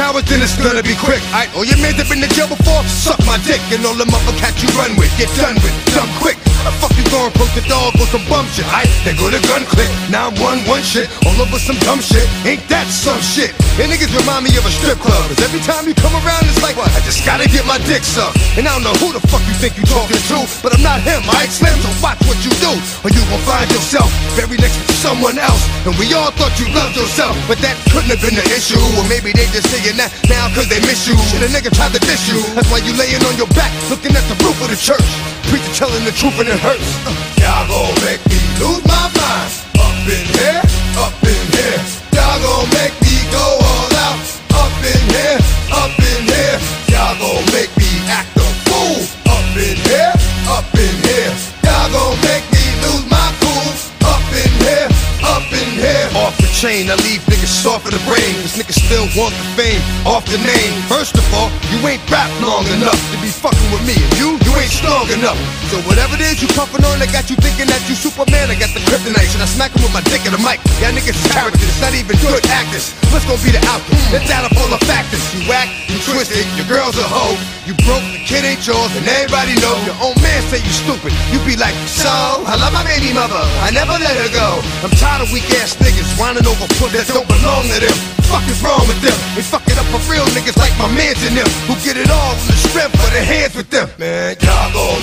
cowards, then it's gonna be quick. Alright, all your men that been to jail before, suck my dick. And all the motherfuckers you run with, get done with, dumb quick. The fuck you going poke the dog or some bum shit? Alright, they go to gun click, 911 shit, all over some dumb shit. Ain't that some shit? And niggas remind me of a strip club. Cause every time you come around, it's like, I just gotta get my dick sucked. And I don't know who the fuck you think you talking to, but I'm not him, alright, Slim? So watch what you do, or you gon' find yourself very next to someone else. And we all thought you loved yourself, but that couldn't have been the issue. Or maybe they just saying that now cause they miss you. Shit, a nigga tried to diss you. That's why you laying on your back, looking at the roof of the church. Preacher telling the truth and it hurts. Y'all gon' make me lose my mind. Up in here, up in here. Y'all gon' make me go all out. Up in here, up in here. Y'all gon' make me act a fool. Up in here, up in here. Y'all gon' make me lose my cool. Up in here, up in here. Off the chain, I leave niggas soft in the brain. Cause niggas still want the fame off the name. First of all, you ain't rap long enough to be fucking with me. And you, you ain't strong enough. So whatever it is you puffin' on, I got you thinking that you Superman. I got the kryptonite. Should I smack him with my dick in the mic? Y'all niggas characters, not even good actors. What's gonna be the outcome? Let's add up all the factors. You whack, you twisted, your girl's a hoe. You broke, the kid ain't yours, and everybody know. Your own man say you stupid. You be like, so, I love my baby mother. I never let her go. I'm tired of weak ass niggas whining over foot that don't belong to them. Fuck is wrong with them? They fuck it up for real niggas like my mans and them who get it all from the strength of their hands with them. Man, y'all gon'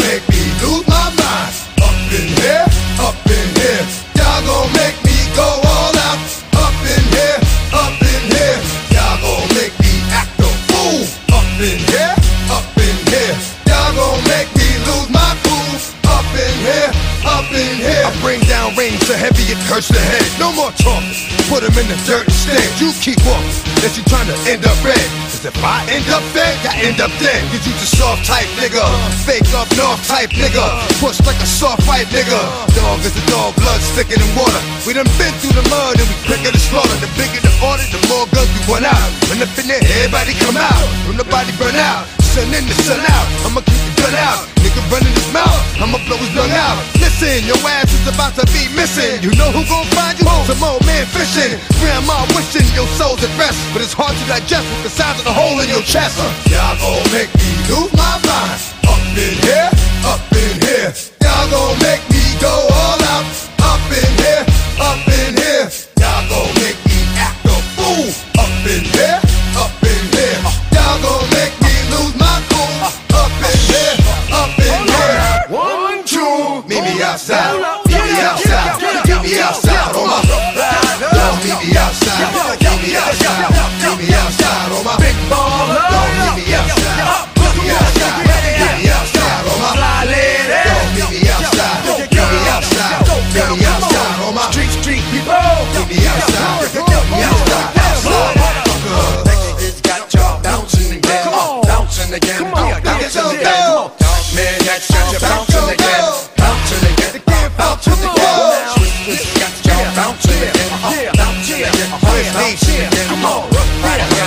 up in here. I bring down rain so heavy it hurts the head. No more talking. Put him in the dirt instead. You keep walking. That you trying to end up red. Cause if I end up dead, I end up dead. Cause you the soft type nigga. Fake up north type nigga. Push like a soft fight nigga. Dog is a dog, blood thicker than water. We done been through the mud and we quicker to slaughter. The bigger the order, the more guns we run out. When up in there, everybody come out. When the body burn out. Sun in the sun out. I'ma keep the gun out. I'ma blow his lung out. Listen, your ass is about to be missing. You know who gon' find you? Some old man fishing. Grandma wishing your soul's at rest. But it's hard to digest with the size of the hole in your chest. Y'all gon' make me lose my mind. Up in here, up in here. Y'all gon' make meet me outside. Meet me outside. Meet me outside on my. Yo, meet me outside. Meet me outside. Meet me outside on my big ball. Yo, meet me outside. Meet me outside. Meet me outside on my. Yo, meet me outside. Meet me outside. Meet me outside on my street street people. Meet me outside. Meet me outside. Outside. It's got y'all bouncing again, bouncing again, bouncing again. Bouncing again. Come on, I got you bouncing